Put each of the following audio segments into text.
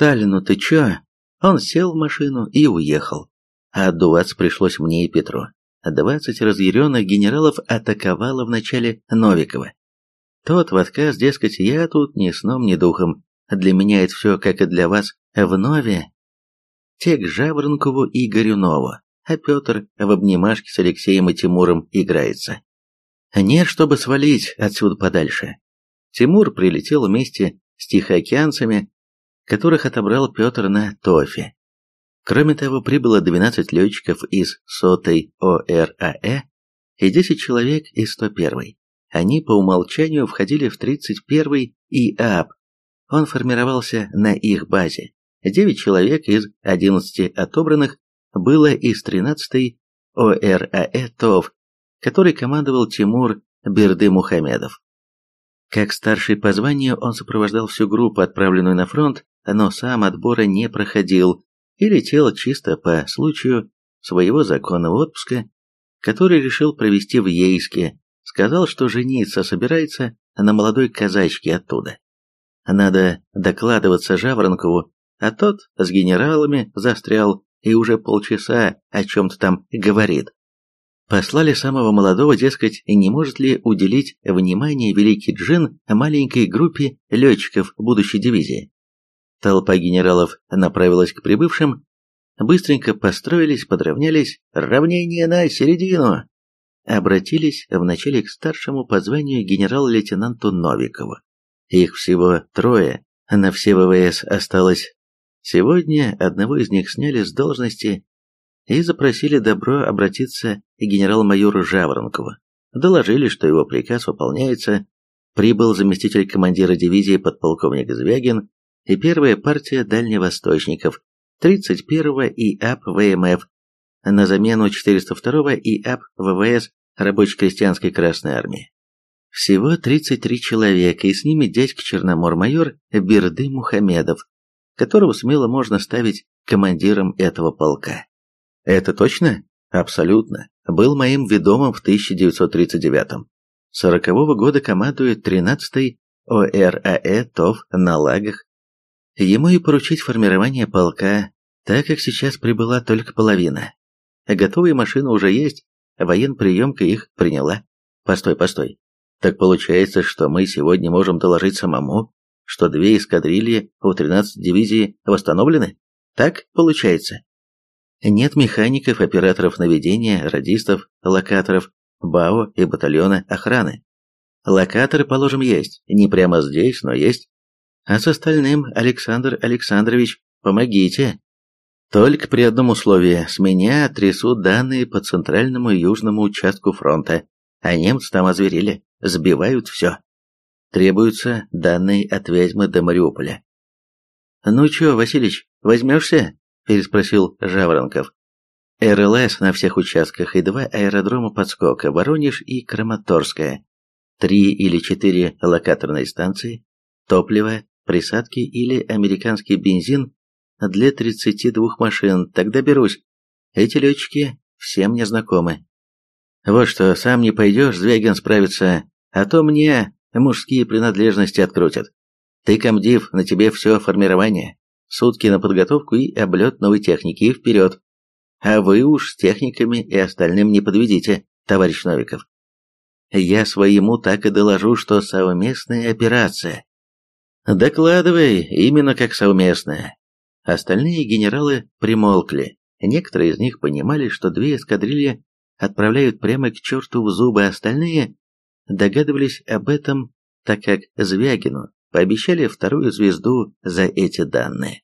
Сталину ты чё?» Он сел в машину и уехал. А отдуваться пришлось мне и Петру. Двадцать разъяренных генералов атаковало вначале Новикова. Тот в отказ, дескать, я тут ни сном, ни духом. Для меня это все, как и для вас, в нове. Те к Жаворонкову и Горюнову, а Петр в обнимашке с Алексеем и Тимуром играется. Нет, чтобы свалить отсюда подальше. Тимур прилетел вместе с тихоокеанцами, которых отобрал Петр на ТОФе. Кроме того, прибыло 12 летчиков из сотой ОРАЭ и 10 человек из 101-й. Они по умолчанию входили в 31-й ИАП. Он формировался на их базе. 9 человек из 11 отобранных было из 13-й ОРАЭ ТОВ, который командовал Тимур Берды Мухамедов. Как старший по званию он сопровождал всю группу, отправленную на фронт, но сам отбора не проходил и летел чисто по случаю своего законного отпуска, который решил провести в Ейске, сказал, что жениться собирается на молодой казачке оттуда. Надо докладываться Жаворонкову, а тот с генералами застрял и уже полчаса о чем-то там говорит. Послали самого молодого, дескать, не может ли уделить внимание великий Джин маленькой группе летчиков будущей дивизии. Толпа генералов направилась к прибывшим, быстренько построились, подровнялись, равнение на середину. Обратились вначале к старшему по званию генерал-лейтенанту Новикову. Их всего трое, на все ВВС осталось. Сегодня одного из них сняли с должности и запросили добро обратиться к генерал-майору Жаворонкову. Доложили, что его приказ выполняется. Прибыл заместитель командира дивизии подполковник Звягин и первая партия дальневосточников 31-го ИАП ВМФ на замену 402-го ИАП ВВС Рабоче-крестьянской Красной Армии. Всего 33 человека, и с ними дядька Черномор-майор Берды Мухамедов, которого смело можно ставить командиром этого полка. Это точно? Абсолютно. Был моим ведомым в 1939-м. 40-го года командует 13-й ОРАЭ ТОВ на лагах. Ему и поручить формирование полка, так как сейчас прибыла только половина. Готовые машины уже есть, военприемка их приняла. Постой, постой. Так получается, что мы сегодня можем доложить самому, что две эскадрильи у 13 дивизии восстановлены? Так получается? Нет механиков, операторов наведения, радистов, локаторов, БАО и батальона охраны. Локаторы, положим, есть. Не прямо здесь, но есть. А с остальным, Александр Александрович, помогите. Только при одном условии. С меня трясут данные по центральному и южному участку фронта. А немцы там озверели. Сбивают все. Требуются данные от Вязьмы до Мариуполя. «Ну чё, Василич, возьмешься?» – переспросил Жаворонков. РЛС на всех участках и два аэродрома подскока, Воронеж и Краматорская, три или четыре локаторные станции, топливо, присадки или американский бензин для 32 машин, тогда берусь. Эти летчики все мне знакомы. Вот что, сам не пойдешь, Звягин справится, а то мне мужские принадлежности открутят. Ты, комдив, на тебе все формирование. Сутки на подготовку и облет новой техники, и вперед. А вы уж с техниками и остальным не подведите, товарищ Новиков. Я своему так и доложу, что совместная операция. Докладывай, именно как совместная. Остальные генералы примолкли. Некоторые из них понимали, что две эскадрильи отправляют прямо к черту в зубы, остальные догадывались об этом, так как Звягину пообещали вторую звезду за эти данные.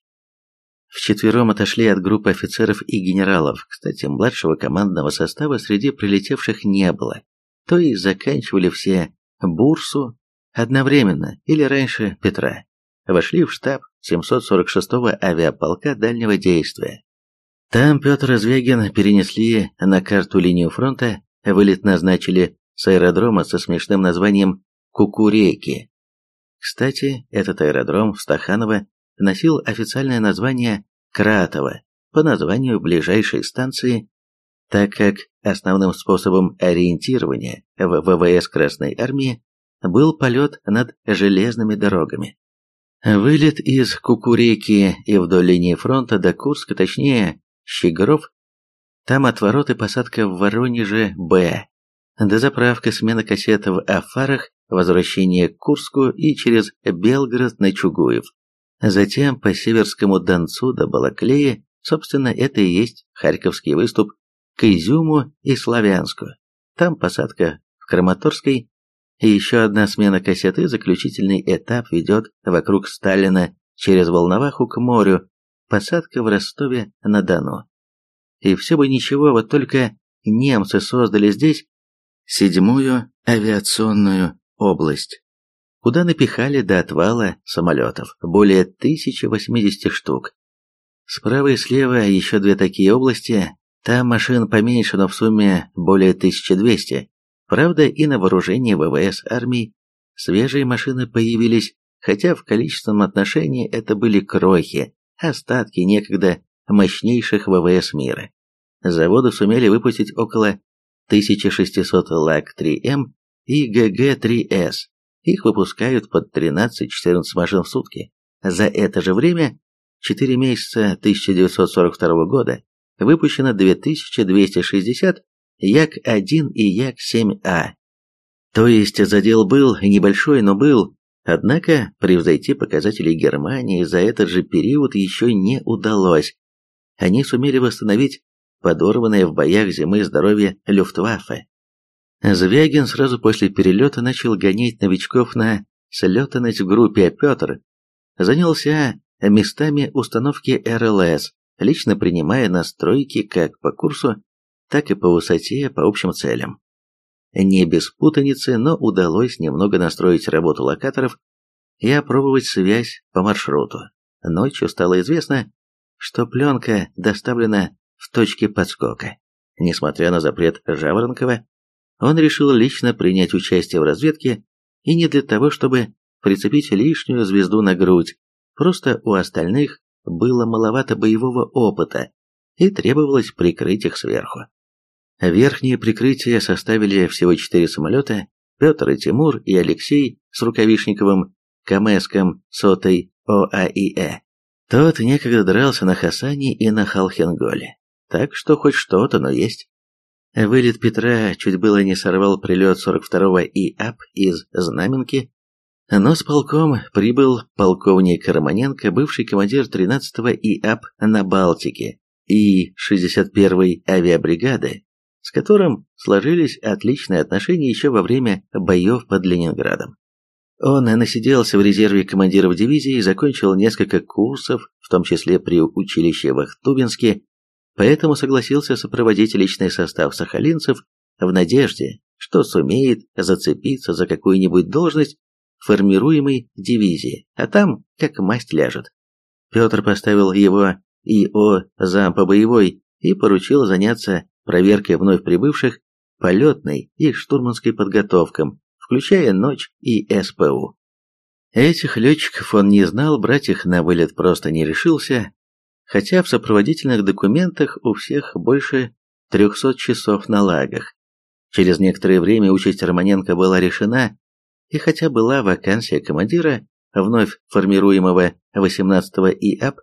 Вчетвером отошли от группы офицеров и генералов, кстати, младшего командного состава среди прилетевших не было, то и заканчивали все бурсу одновременно или раньше Петра. Вошли в штаб 746-го авиаполка дальнего действия. Там Петр Звягин перенесли на карту линию фронта, вылет назначили с аэродрома со смешным названием Кукуреки. Кстати, этот аэродром в Стаханово носил официальное название Кратово по названию ближайшей станции, так как основным способом ориентирования в ВВС Красной Армии был полет над железными дорогами. Вылет из Кукуреки и вдоль линии фронта до Курска, точнее, Щегров. Там отворот и посадка в Воронеже Б. Дозаправка, смена кассет в Афарах, возвращение к Курску и через Белгород на Чугуев. Затем по Северскому Донцу до Балаклея, собственно, это и есть Харьковский выступ, к Изюму и Славянску. Там посадка в Краматорской, и еще одна смена кассеты, заключительный этап ведет вокруг Сталина через Волноваху к морю, посадка в Ростове-на-Дону. И все бы ничего, вот только немцы создали здесь седьмую авиационную область, куда напихали до отвала самолетов, более 1080 штук. Справа и слева еще две такие области, там машин поменьше, но в сумме более 1200. Правда, и на вооружении ВВС армии свежие машины появились, хотя в количественном отношении это были крохи, остатки некогда мощнейших ВВС мира. Заводы сумели выпустить около 1600 ЛАГ-3М и ГГ-3С. Их выпускают под 13-14 машин в сутки. За это же время, 4 месяца 1942 года, выпущено 2260 Як-1 и Як-7А. То есть задел был небольшой, но был, однако превзойти показатели Германии за этот же период еще не удалось. Они сумели восстановить подорванное в боях зимы здоровье Люфтваффе. Звягин сразу после перелета начал гонять новичков на слетанность в группе, а Петр занялся местами установки РЛС, лично принимая настройки как по курсу, так и по высоте, по общим целям. Не без путаницы, но удалось немного настроить работу локаторов и опробовать связь по маршруту. Ночью стало известно, что пленка доставлена в точке подскока. Несмотря на запрет Жаворонкова, он решил лично принять участие в разведке и не для того, чтобы прицепить лишнюю звезду на грудь, просто у остальных было маловато боевого опыта и требовалось прикрыть их сверху. Верхнее прикрытие составили всего четыре самолета, Петр и Тимур и Алексей с Рукавишниковым, Камеском, Сотой, ОАИЭ. Тот некогда дрался на Хасане и на Халхенголе, так что хоть что-то, но есть. Вылет Петра чуть было не сорвал прилет 42-го ИАП из Знаменки, но с полком прибыл полковник Романенко, бывший командир 13-го ИАП на Балтике и 61-й авиабригады, с которым сложились отличные отношения еще во время боев под Ленинградом. Он насиделся в резерве командиров дивизии, закончил несколько курсов, в том числе при училище в Ахтубинске, поэтому согласился сопроводить личный состав сахалинцев в надежде, что сумеет зацепиться за какую-нибудь должность формируемой дивизии, а там как масть ляжет. Петр поставил его ИО зам по боевой и поручил заняться проверкой вновь прибывших, полетной и штурманской подготовкам, включая ночь и СПУ. Этих летчиков он не знал, брать их на вылет просто не решился, хотя в сопроводительных документах у всех больше 300 часов на лагах. Через некоторое время участь Романенко была решена, и хотя была вакансия командира вновь формируемого 18-го ИАП,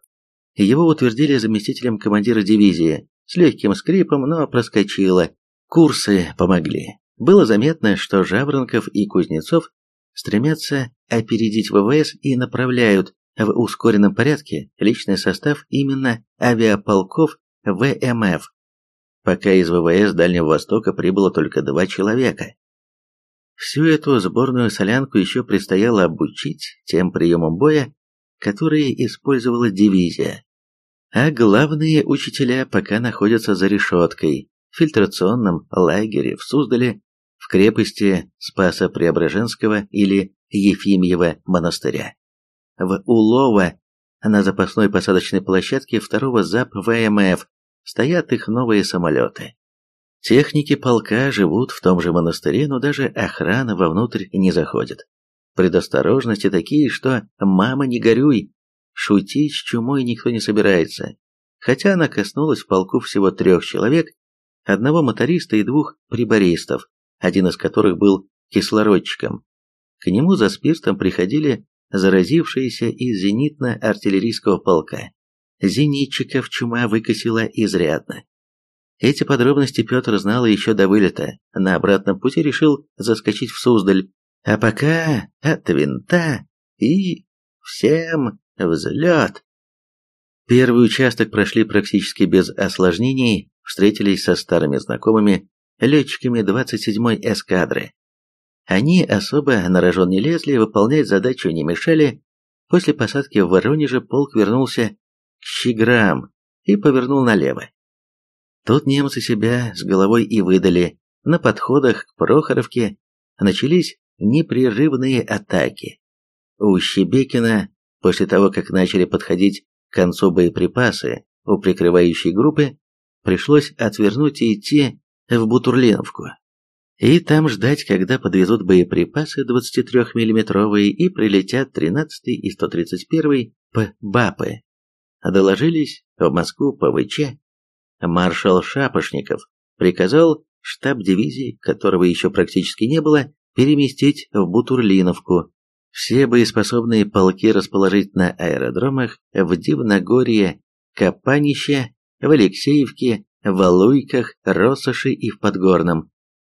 его утвердили заместителем командира дивизии, с легким скрипом, но проскочила. Курсы помогли. Было заметно, что Жаворонков и Кузнецов стремятся опередить ВВС и направляют в ускоренном порядке личный состав именно авиаполков ВМФ. Пока из ВВС Дальнего Востока прибыло только два человека. Всю эту сборную солянку еще предстояло обучить тем приемам боя, которые использовала дивизия а главные учителя пока находятся за решеткой в фильтрационном лагере в Суздале, в крепости Спаса Преображенского или Ефимьева монастыря. В Улово на запасной посадочной площадке второго ЗАП ВМФ стоят их новые самолеты. Техники полка живут в том же монастыре, но даже охрана вовнутрь не заходит. Предосторожности такие, что «мама, не горюй», Шутить с чумой никто не собирается, хотя она коснулась в полку всего трех человек, одного моториста и двух прибористов, один из которых был кислородчиком. К нему за спиртом приходили заразившиеся из зенитно-артиллерийского полка. Зенитчиков чума выкосила изрядно. Эти подробности Петр знал еще до вылета. На обратном пути решил заскочить в Суздаль. А пока от винта и всем взлет. Первый участок прошли практически без осложнений, встретились со старыми знакомыми, летчиками 27-й эскадры. Они особо на рожон не лезли, выполнять задачу не мешали. После посадки в Воронеже полк вернулся к Щеграм и повернул налево. Тут немцы себя с головой и выдали. На подходах к Прохоровке начались непрерывные атаки. У Щебекина, после того, как начали подходить к концу боеприпасы у прикрывающей группы, пришлось отвернуть и идти в Бутурлиновку. И там ждать, когда подвезут боеприпасы 23-миллиметровые и прилетят 13-й и 131-й П. БАПы. Доложились в Москву ПВЧ. Маршал Шапошников приказал штаб дивизии, которого еще практически не было, переместить в Бутурлиновку. Все боеспособные полки расположить на аэродромах в Дивногорье, Капанище, в Алексеевке, Валуйках, Россоши и в Подгорном.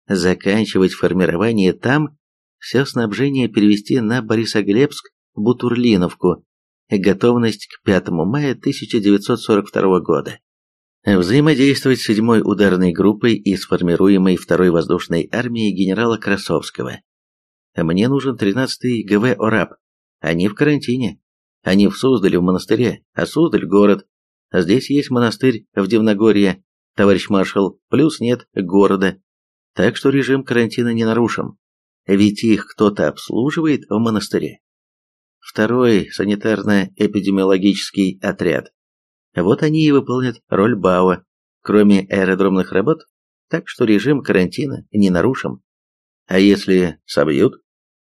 Заканчивать формирование там, все снабжение перевести на Борисоглебск, Бутурлиновку, готовность к 5 мая 1942 года. Взаимодействовать с 7-й ударной группой и сформируемой 2-й воздушной армией генерала Красовского. Мне нужен 13-й ГВ ОРАП. Они в карантине. Они в Суздале в монастыре, а Суздаль – город. Здесь есть монастырь в Дивногорье, товарищ маршал, плюс нет города. Так что режим карантина не нарушим. Ведь их кто-то обслуживает в монастыре. Второй санитарно-эпидемиологический отряд. Вот они и выполнят роль БАО, кроме аэродромных работ, так что режим карантина не нарушим. А если собьют?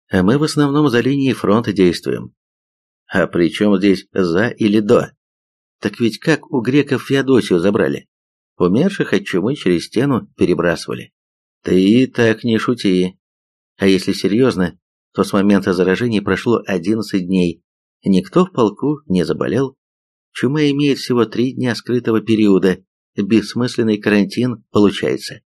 А мы в основном за линией фронта действуем. А при чем здесь за или до? Так ведь как у греков Феодосию забрали? Умерших от чумы через стену перебрасывали. Ты так не шути. А если серьезно, то с момента заражения прошло 11 дней. Никто в полку не заболел. Чума имеет всего три дня скрытого периода. Бессмысленный карантин получается.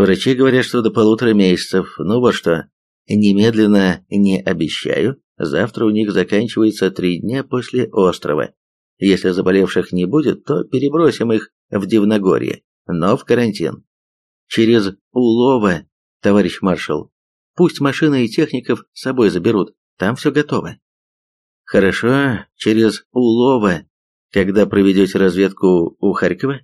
Врачи говорят, что до полутора месяцев. Ну вот что, немедленно не обещаю. Завтра у них заканчивается три дня после острова. Если заболевших не будет, то перебросим их в Дивногорье, но в карантин. Через Улова, товарищ маршал. Пусть машины и техников с собой заберут, там все готово. Хорошо, через Улова, когда проведете разведку у Харькова?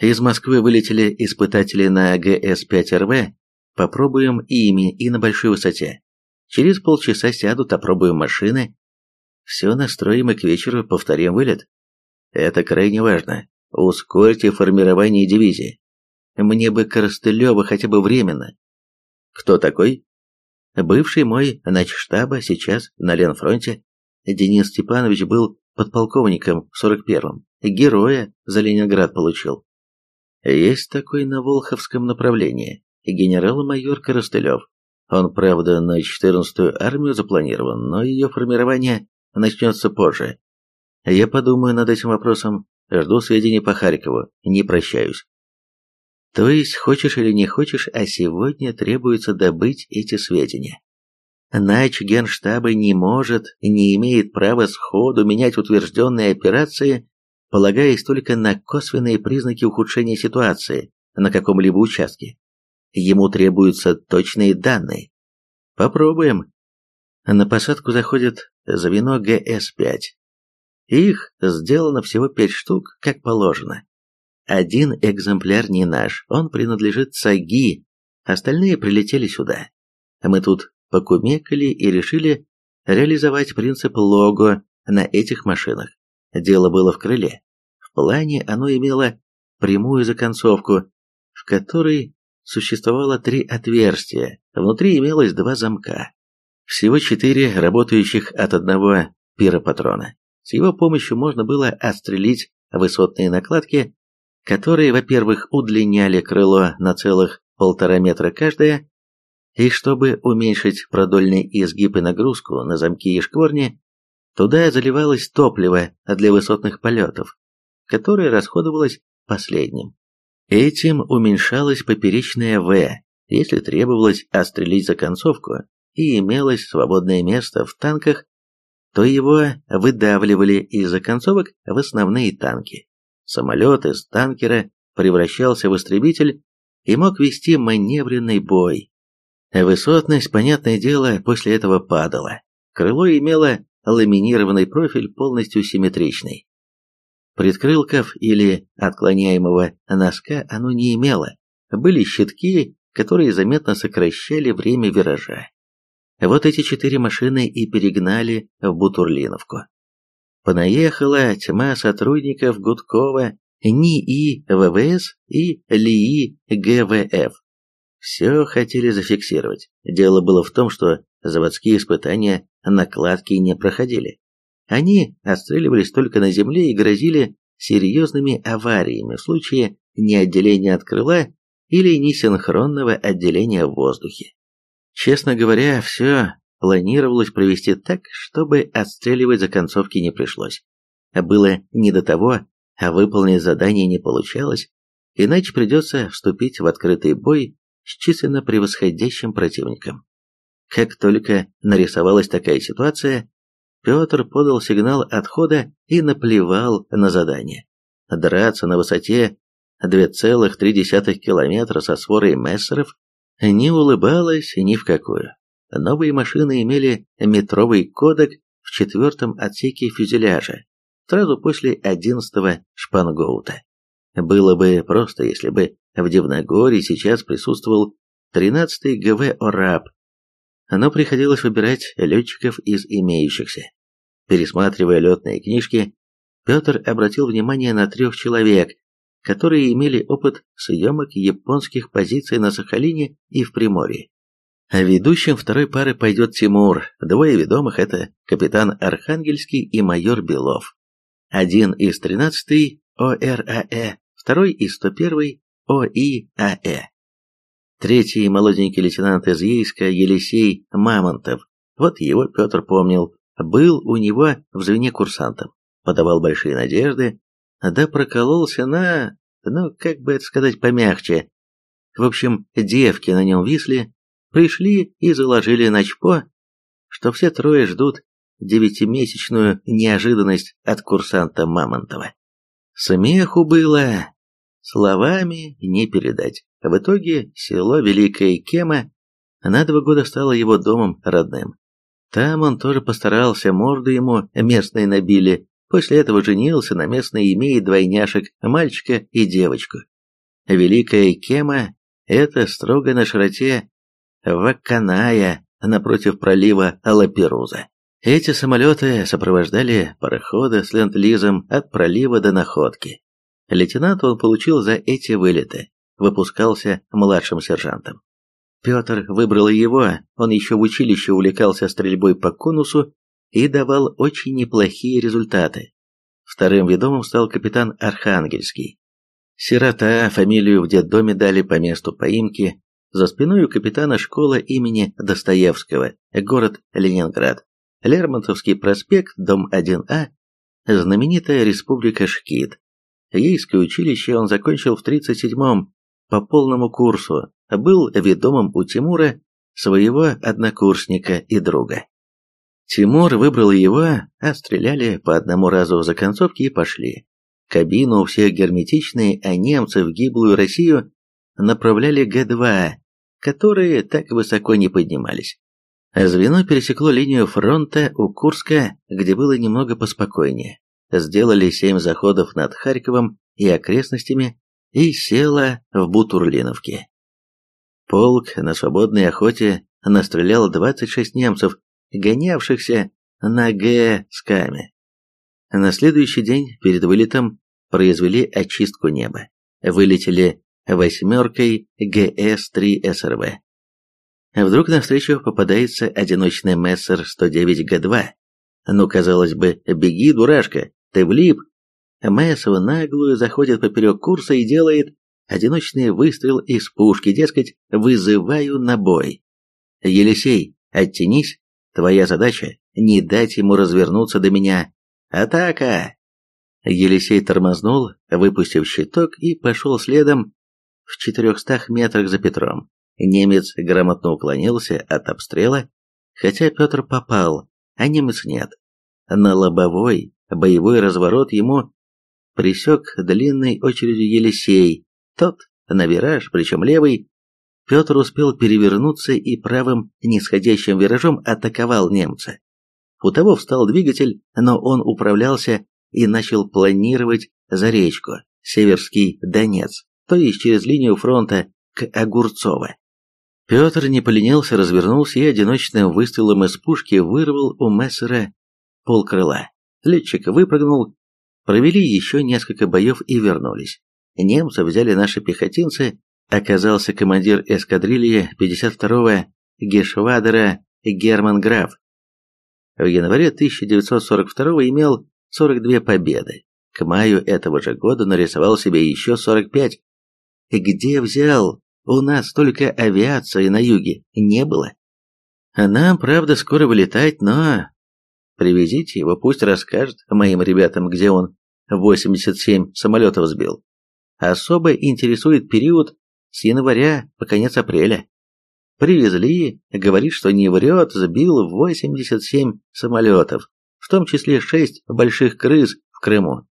Из Москвы вылетели испытатели на ГС-5РВ, попробуем ими и на большой высоте. Через полчаса сядут, опробуем машины. Все настроим и к вечеру повторим вылет. Это крайне важно. Ускорьте формирование дивизии. Мне бы Коростылева хотя бы временно. Кто такой? Бывший мой начштаба, сейчас на Ленфронте. Денис Степанович был подполковником в 41-м. Героя за Ленинград получил. Есть такой на Волховском направлении. Генерал-майор Коростылев. Он, правда, на 14-ю армию запланирован, но ее формирование начнется позже. Я подумаю над этим вопросом, жду сведений по Харькову, не прощаюсь. То есть, хочешь или не хочешь, а сегодня требуется добыть эти сведения. Нач генштаба не может, не имеет права сходу менять утвержденные операции, полагаясь только на косвенные признаки ухудшения ситуации на каком-либо участке. Ему требуются точные данные. Попробуем. На посадку заходит звено ГС-5. Их сделано всего пять штук, как положено. Один экземпляр не наш, он принадлежит ЦАГИ, остальные прилетели сюда. Мы тут покумекали и решили реализовать принцип лого на этих машинах. Дело было в крыле. В плане оно имело прямую законцовку, в которой существовало три отверстия, внутри имелось два замка. Всего четыре работающих от одного пиропатрона. С его помощью можно было отстрелить высотные накладки которые, во-первых, удлиняли крыло на целых полтора метра каждое, И чтобы уменьшить продольный изгиб и нагрузку на замки и шкворни, туда заливалось топливо для высотных полетов, которое расходовалось последним. Этим уменьшалась поперечная В, если требовалось отстрелить за концовку и имелось свободное место в танках, то его выдавливали из концовок в основные танки. Самолет из танкера превращался в истребитель и мог вести маневренный бой. Высотность, понятное дело, после этого падала. Крыло имело ламинированный профиль, полностью симметричный. Предкрылков или отклоняемого носка оно не имело. Были щитки, которые заметно сокращали время виража. Вот эти четыре машины и перегнали в Бутурлиновку. Понаехала тьма сотрудников Гудкова, НИИ ВВС и ЛИИ ГВФ. Все хотели зафиксировать. Дело было в том, что заводские испытания накладки не проходили. Они отстреливались только на земле и грозили серьезными авариями в случае неотделения от крыла или несинхронного отделения в воздухе. Честно говоря, все планировалось провести так, чтобы отстреливать за концовки не пришлось. Было не до того, а выполнить задание не получалось, иначе придется вступить в открытый бой с численно превосходящим противником. Как только нарисовалась такая ситуация, Петр подал сигнал отхода и наплевал на задание. Драться на высоте 2,3 километра со сворой мессеров не улыбалась ни в какую. Новые машины имели метровый кодек в четвертом отсеке фюзеляжа, сразу после одиннадцатого шпангоута. Было бы просто, если бы в Дивногорье сейчас присутствовал 13-й ГВ «Ораб», но приходилось выбирать летчиков из имеющихся. Пересматривая летные книжки, Петр обратил внимание на трех человек, которые имели опыт съемок японских позиций на Сахалине и в Приморье. А ведущим второй пары пойдет Тимур, двое ведомых это капитан Архангельский и майор Белов. Один из 13-й ОРАЭ, второй из 101-й ОИАЭ. Третий молоденький лейтенант из Ейска Елисей Мамонтов, вот его Петр помнил, был у него в звене курсантом, подавал большие надежды, да прокололся на, ну, как бы это сказать помягче. В общем, девки на нем висли, пришли и заложили на чпо, что все трое ждут девятимесячную неожиданность от курсанта Мамонтова. Смеху было, словами не передать. В итоге село Великая Кема на два года стало его домом родным. Там он тоже постарался, морду ему местные набили, После этого женился на местной, имея двойняшек, мальчика и девочку. Великая Кема – это строго на широте Ваканая, напротив пролива Лаперуза. Эти самолеты сопровождали пароходы с ленд-лизом от пролива до находки. Лейтенант он получил за эти вылеты, выпускался младшим сержантом. Петр выбрал его, он еще в училище увлекался стрельбой по конусу и давал очень неплохие результаты. Вторым ведомым стал капитан Архангельский. Сирота, фамилию в детдоме дали по месту поимки, за спиной у капитана школа имени Достоевского, город Ленинград, Лермонтовский проспект, дом 1А, знаменитая республика Шкит. Ейское училище он закончил в 37-м по полному курсу, был ведомым у Тимура, своего однокурсника и друга. Тимур выбрал его, а стреляли по одному разу за концовки и пошли. Кабину у всех герметичные, а немцы в гиблую Россию направляли Г-2, которые так высоко не поднимались. Звено пересекло линию фронта у Курска, где было немного поспокойнее. Сделали семь заходов над Харьковом и окрестностями и село в Бутурлиновке. Полк на свободной охоте настрелял 26 немцев гонявшихся на Г скаме. На следующий день перед вылетом произвели очистку неба. Вылетели восьмеркой ГС-3 СРВ. Вдруг навстречу попадается одиночный Мессер 109 Г2. Ну, казалось бы, беги, дурашка, ты влип. Мессов наглую заходит поперек курса и делает одиночный выстрел из пушки, дескать, вызываю на бой. Елисей, оттянись. Твоя задача — не дать ему развернуться до меня. Атака!» Елисей тормознул, выпустив щиток, и пошел следом в четырехстах метрах за Петром. Немец грамотно уклонился от обстрела, хотя Петр попал, а немец нет. На лобовой боевой разворот ему присек длинной очередью Елисей, тот на вираж, причем левый. Петр успел перевернуться и правым нисходящим виражом атаковал немца. У того встал двигатель, но он управлялся и начал планировать за речку, Северский Донец, то есть через линию фронта к Огурцово. Петр не поленился, развернулся и одиночным выстрелом из пушки вырвал у Мессера полкрыла. Летчик выпрыгнул, провели еще несколько боев и вернулись. Немцы взяли наши пехотинцы, оказался командир эскадрильи 52-го Гешвадера Герман Граф. В январе 1942 имел 42 победы. К маю этого же года нарисовал себе еще 45. Где взял? У нас только авиации на юге не было. Нам, правда, скоро вылетать, но... Привезите его, пусть расскажет моим ребятам, где он 87 самолетов сбил. Особо интересует период с января по конец апреля. Привезли, говорит, что не врет, сбил 87 самолетов, в том числе 6 больших крыс в Крыму.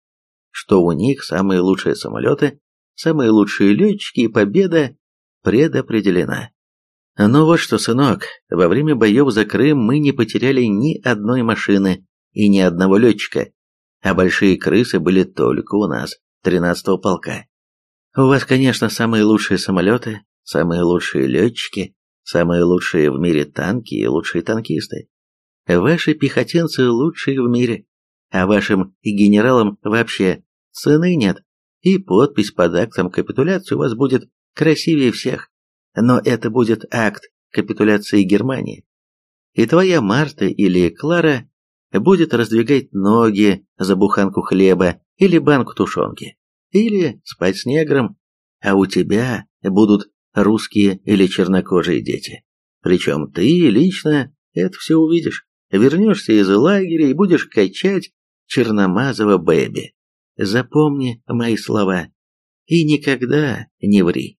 Что у них самые лучшие самолеты, самые лучшие летчики и победа предопределена. Ну вот что, сынок, во время боев за Крым мы не потеряли ни одной машины и ни одного летчика, а большие крысы были только у нас, 13-го полка. У вас, конечно, самые лучшие самолеты, самые лучшие летчики, самые лучшие в мире танки и лучшие танкисты. Ваши пехотинцы лучшие в мире, а вашим генералам вообще цены нет, и подпись под актом капитуляции у вас будет красивее всех. Но это будет акт капитуляции Германии. И твоя Марта или Клара будет раздвигать ноги за буханку хлеба или банку тушенки, или спать с негром, а у тебя будут русские или чернокожие дети. Причем ты лично это все увидишь. Вернешься из лагеря и будешь качать черномазого бэби. Запомни мои слова и никогда не ври.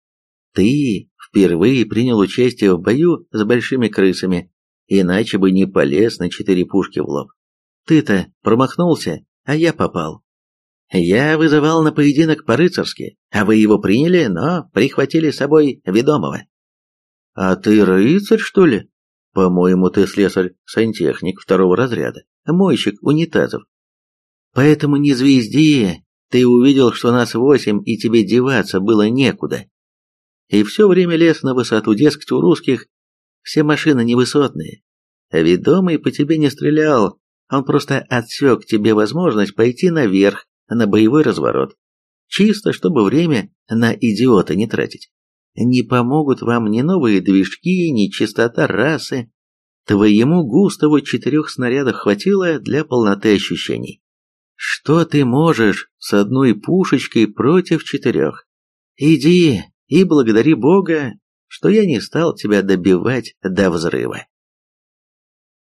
Ты впервые принял участие в бою с большими крысами, иначе бы не полез на четыре пушки в лоб. Ты-то промахнулся, а я попал. Я вызывал на поединок по-рыцарски, а вы его приняли, но прихватили с собой ведомого. А ты рыцарь, что ли? По-моему, ты слесарь-сантехник второго разряда, мойщик унитазов. Поэтому не звезди, ты увидел, что нас восемь, и тебе деваться было некуда. И все время лез на высоту, дескать, у русских все машины невысотные. Ведомый по тебе не стрелял, он просто отсек тебе возможность пойти наверх, на боевой разворот. Чисто, чтобы время на идиота не тратить. Не помогут вам ни новые движки, ни чистота расы. Твоему Густаву четырех снарядов хватило для полноты ощущений. Что ты можешь с одной пушечкой против четырех? Иди и благодари Бога, что я не стал тебя добивать до взрыва.